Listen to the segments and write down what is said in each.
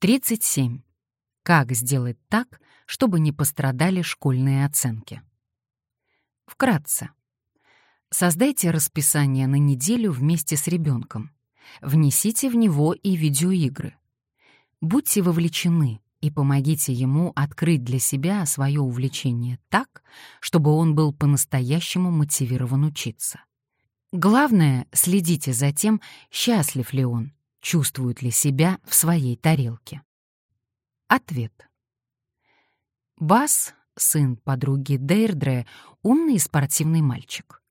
37. Как сделать так, чтобы не пострадали школьные оценки? Вкратце. Создайте расписание на неделю вместе с ребенком. Внесите в него и видеоигры. Будьте вовлечены и помогите ему открыть для себя свое увлечение так, чтобы он был по-настоящему мотивирован учиться. Главное, следите за тем, счастлив ли он, чувствует ли себя в своей тарелке. Ответ. Бас, сын подруги Дейрдре, умный и спортивный мальчик.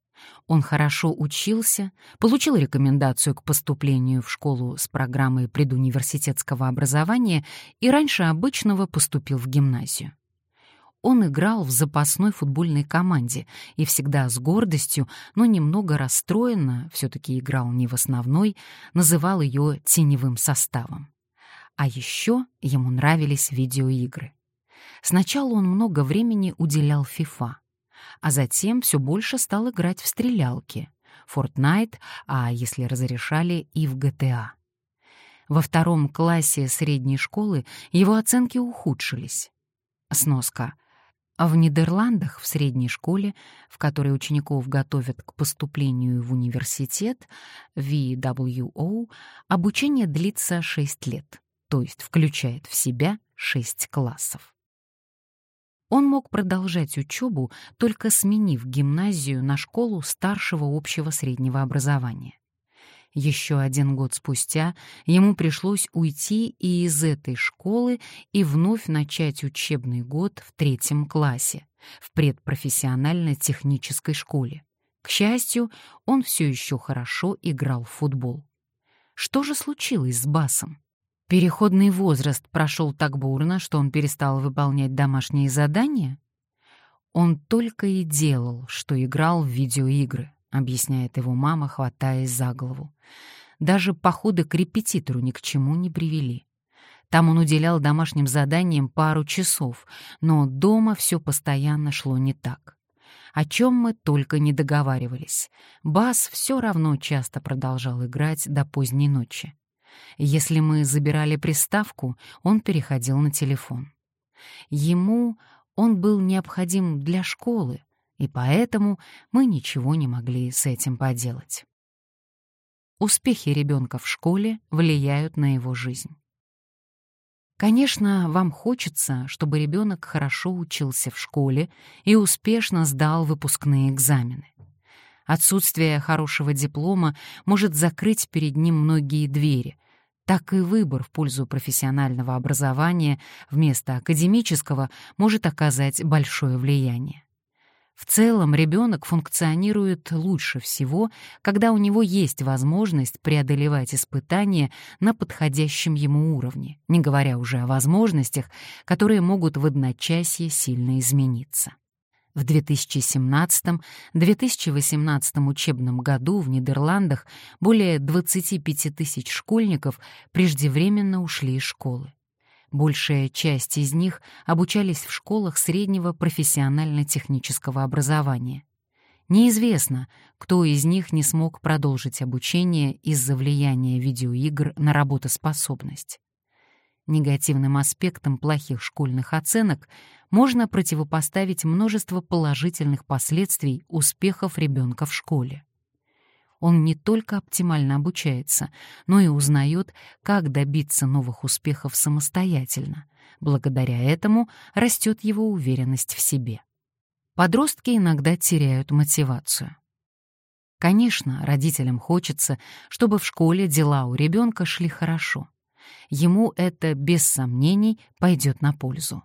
Он хорошо учился, получил рекомендацию к поступлению в школу с программой предуниверситетского образования и раньше обычного поступил в гимназию. Он играл в запасной футбольной команде и всегда с гордостью, но немного расстроенно, все-таки играл не в основной, называл ее теневым составом. А еще ему нравились видеоигры. Сначала он много времени уделял FIFA — а затем все больше стал играть в стрелялки, Fortnite, а если разрешали, и в GTA. Во втором классе средней школы его оценки ухудшились. Сноска. В Нидерландах в средней школе, в которой учеников готовят к поступлению в университет, VWO, обучение длится 6 лет, то есть включает в себя 6 классов. Он мог продолжать учебу, только сменив гимназию на школу старшего общего среднего образования. Еще один год спустя ему пришлось уйти и из этой школы и вновь начать учебный год в третьем классе, в предпрофессионально-технической школе. К счастью, он все еще хорошо играл в футбол. Что же случилось с Басом? Переходный возраст прошел так бурно, что он перестал выполнять домашние задания? Он только и делал, что играл в видеоигры, объясняет его мама, хватаясь за голову. Даже походы к репетитору ни к чему не привели. Там он уделял домашним заданиям пару часов, но дома все постоянно шло не так. О чем мы только не договаривались. Бас все равно часто продолжал играть до поздней ночи. Если мы забирали приставку, он переходил на телефон. Ему он был необходим для школы, и поэтому мы ничего не могли с этим поделать. Успехи ребенка в школе влияют на его жизнь. Конечно, вам хочется, чтобы ребенок хорошо учился в школе и успешно сдал выпускные экзамены. Отсутствие хорошего диплома может закрыть перед ним многие двери, так и выбор в пользу профессионального образования вместо академического может оказать большое влияние. В целом ребенок функционирует лучше всего, когда у него есть возможность преодолевать испытания на подходящем ему уровне, не говоря уже о возможностях, которые могут в одночасье сильно измениться. В 2017-2018 учебном году в Нидерландах более 25 тысяч школьников преждевременно ушли из школы. Большая часть из них обучались в школах среднего профессионально-технического образования. Неизвестно, кто из них не смог продолжить обучение из-за влияния видеоигр на работоспособность. Негативным аспектам плохих школьных оценок можно противопоставить множество положительных последствий успехов ребенка в школе. Он не только оптимально обучается, но и узнает, как добиться новых успехов самостоятельно. Благодаря этому растет его уверенность в себе. Подростки иногда теряют мотивацию. Конечно, родителям хочется, чтобы в школе дела у ребенка шли хорошо ему это, без сомнений, пойдет на пользу.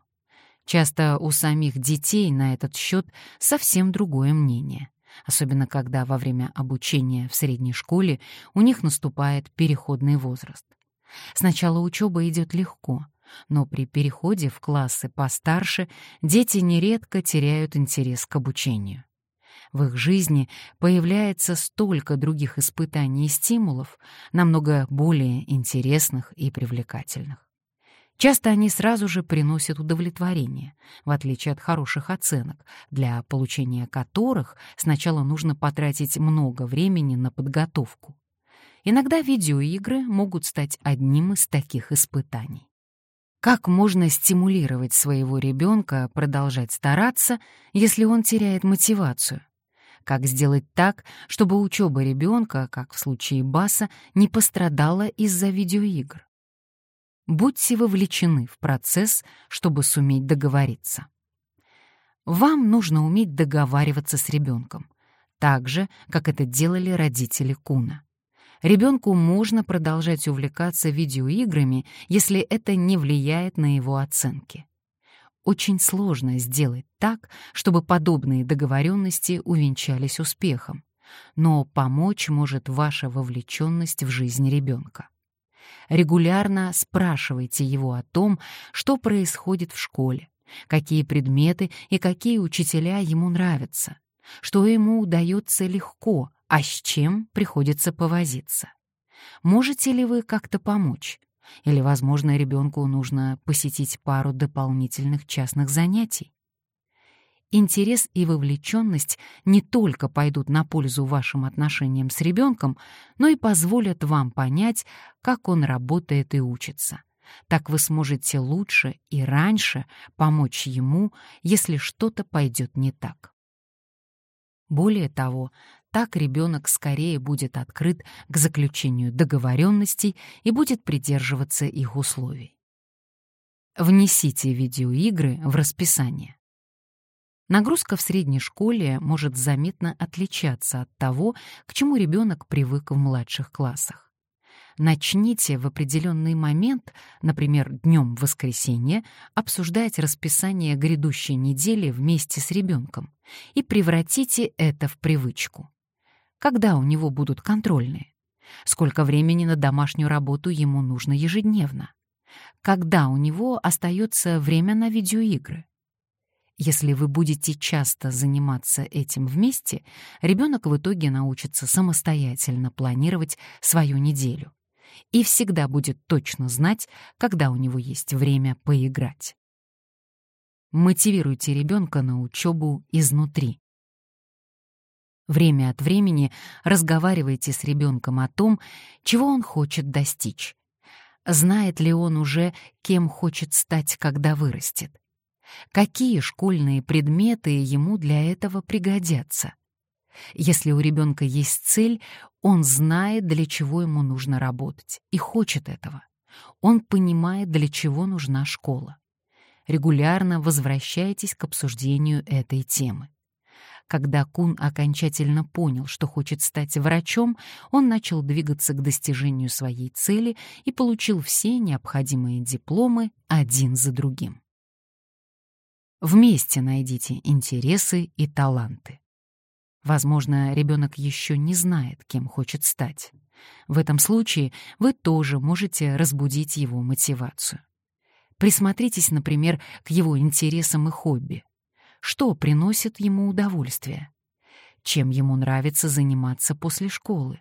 Часто у самих детей на этот счет совсем другое мнение, особенно когда во время обучения в средней школе у них наступает переходный возраст. Сначала учеба идет легко, но при переходе в классы постарше дети нередко теряют интерес к обучению. В их жизни появляется столько других испытаний и стимулов, намного более интересных и привлекательных. Часто они сразу же приносят удовлетворение, в отличие от хороших оценок, для получения которых сначала нужно потратить много времени на подготовку. Иногда видеоигры могут стать одним из таких испытаний. Как можно стимулировать своего ребенка продолжать стараться, если он теряет мотивацию? Как сделать так, чтобы учеба ребенка, как в случае Баса, не пострадала из-за видеоигр? Будьте вовлечены в процесс, чтобы суметь договориться. Вам нужно уметь договариваться с ребенком, так же, как это делали родители Куна. Ребенку можно продолжать увлекаться видеоиграми, если это не влияет на его оценки. Очень сложно сделать так, чтобы подобные договоренности увенчались успехом, но помочь может ваша вовлеченность в жизнь ребенка. Регулярно спрашивайте его о том, что происходит в школе, какие предметы и какие учителя ему нравятся, что ему удается легко, а с чем приходится повозиться. Можете ли вы как-то помочь? Или, возможно, ребенку нужно посетить пару дополнительных частных занятий? Интерес и вовлеченность не только пойдут на пользу вашим отношениям с ребенком, но и позволят вам понять, как он работает и учится. Так вы сможете лучше и раньше помочь ему, если что-то пойдет не так. Более того, так ребенок скорее будет открыт к заключению договоренностей и будет придерживаться их условий. Внесите видеоигры в расписание. Нагрузка в средней школе может заметно отличаться от того, к чему ребенок привык в младших классах. Начните в определенный момент, например, днем воскресенья, обсуждать расписание грядущей недели вместе с ребенком и превратите это в привычку. Когда у него будут контрольные? Сколько времени на домашнюю работу ему нужно ежедневно? Когда у него остается время на видеоигры? Если вы будете часто заниматься этим вместе, ребенок в итоге научится самостоятельно планировать свою неделю и всегда будет точно знать, когда у него есть время поиграть. Мотивируйте ребенка на учебу изнутри. Время от времени разговаривайте с ребенком о том, чего он хочет достичь. Знает ли он уже, кем хочет стать, когда вырастет? Какие школьные предметы ему для этого пригодятся? Если у ребенка есть цель, он знает, для чего ему нужно работать, и хочет этого. Он понимает, для чего нужна школа. Регулярно возвращайтесь к обсуждению этой темы. Когда Кун окончательно понял, что хочет стать врачом, он начал двигаться к достижению своей цели и получил все необходимые дипломы один за другим. Вместе найдите интересы и таланты. Возможно, ребенок еще не знает, кем хочет стать. В этом случае вы тоже можете разбудить его мотивацию. Присмотритесь, например, к его интересам и хобби. Что приносит ему удовольствие? Чем ему нравится заниматься после школы?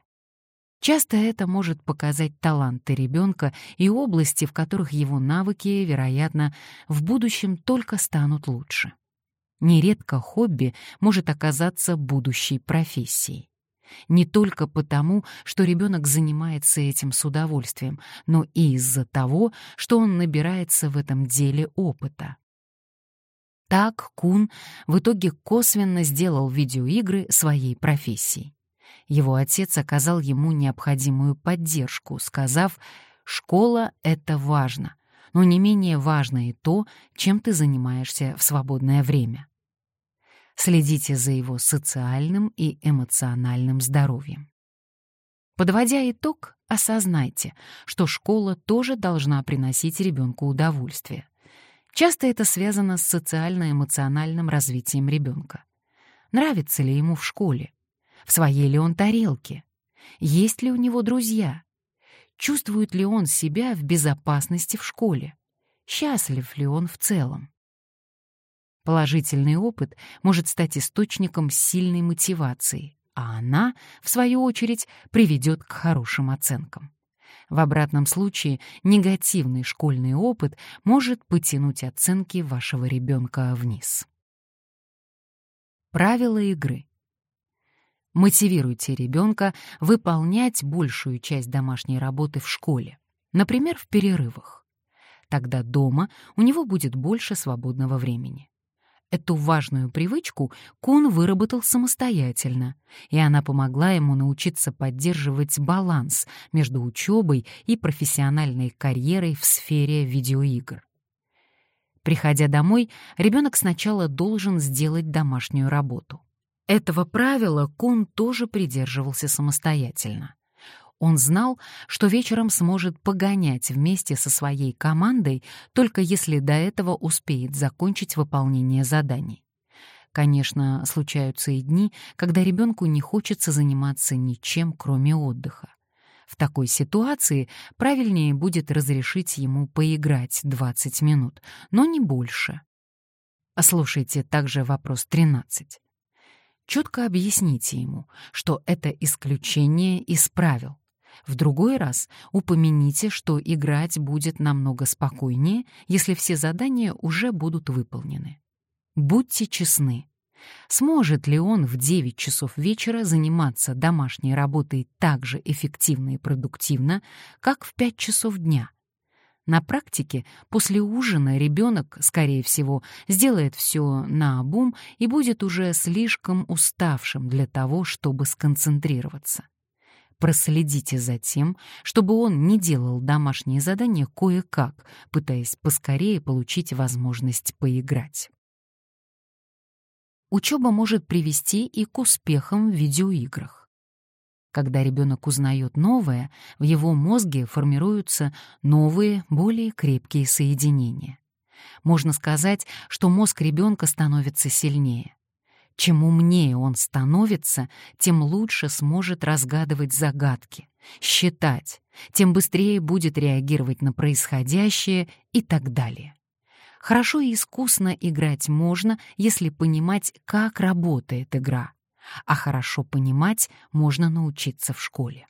Часто это может показать таланты ребенка и области, в которых его навыки, вероятно, в будущем только станут лучше. Нередко хобби может оказаться будущей профессией. Не только потому, что ребенок занимается этим с удовольствием, но и из-за того, что он набирается в этом деле опыта. Так Кун в итоге косвенно сделал видеоигры своей профессией. Его отец оказал ему необходимую поддержку, сказав «Школа — это важно, но не менее важно и то, чем ты занимаешься в свободное время». Следите за его социальным и эмоциональным здоровьем. Подводя итог, осознайте, что школа тоже должна приносить ребенку удовольствие. Часто это связано с социально-эмоциональным развитием ребенка. Нравится ли ему в школе? В своей ли он тарелке? Есть ли у него друзья? Чувствует ли он себя в безопасности в школе? Счастлив ли он в целом? Положительный опыт может стать источником сильной мотивации, а она, в свою очередь, приведет к хорошим оценкам. В обратном случае негативный школьный опыт может потянуть оценки вашего ребенка вниз. Правила игры. Мотивируйте ребенка выполнять большую часть домашней работы в школе, например, в перерывах. Тогда дома у него будет больше свободного времени. Эту важную привычку Кун выработал самостоятельно, и она помогла ему научиться поддерживать баланс между учебой и профессиональной карьерой в сфере видеоигр. Приходя домой, ребенок сначала должен сделать домашнюю работу. Этого правила Кун тоже придерживался самостоятельно. Он знал, что вечером сможет погонять вместе со своей командой, только если до этого успеет закончить выполнение заданий. Конечно, случаются и дни, когда ребенку не хочется заниматься ничем, кроме отдыха. В такой ситуации правильнее будет разрешить ему поиграть 20 минут, но не больше. Слушайте также вопрос 13. Четко объясните ему, что это исключение из правил. В другой раз упомяните, что играть будет намного спокойнее, если все задания уже будут выполнены. Будьте честны. Сможет ли он в 9 часов вечера заниматься домашней работой так же эффективно и продуктивно, как в 5 часов дня? На практике после ужина ребенок, скорее всего, сделает все на обум и будет уже слишком уставшим для того, чтобы сконцентрироваться. Проследите за тем, чтобы он не делал домашние задания кое-как, пытаясь поскорее получить возможность поиграть. Учеба может привести и к успехам в видеоиграх. Когда ребенок узнает новое, в его мозге формируются новые, более крепкие соединения. Можно сказать, что мозг ребенка становится сильнее. Чем умнее он становится, тем лучше сможет разгадывать загадки, считать, тем быстрее будет реагировать на происходящее и так далее. Хорошо и искусно играть можно, если понимать, как работает игра, а хорошо понимать можно научиться в школе.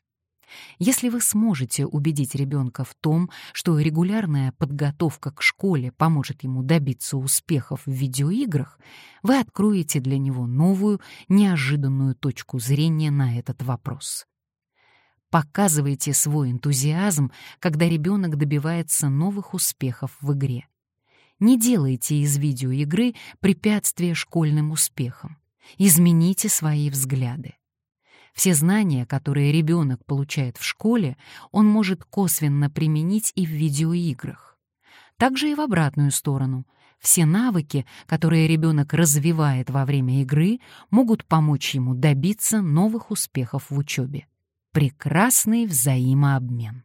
Если вы сможете убедить ребенка в том, что регулярная подготовка к школе поможет ему добиться успехов в видеоиграх, вы откроете для него новую, неожиданную точку зрения на этот вопрос. Показывайте свой энтузиазм, когда ребенок добивается новых успехов в игре. Не делайте из видеоигры препятствия школьным успехам. Измените свои взгляды. Все знания, которые ребенок получает в школе, он может косвенно применить и в видеоиграх. Также и в обратную сторону. Все навыки, которые ребенок развивает во время игры, могут помочь ему добиться новых успехов в учебе. Прекрасный взаимообмен.